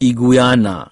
Iguyana.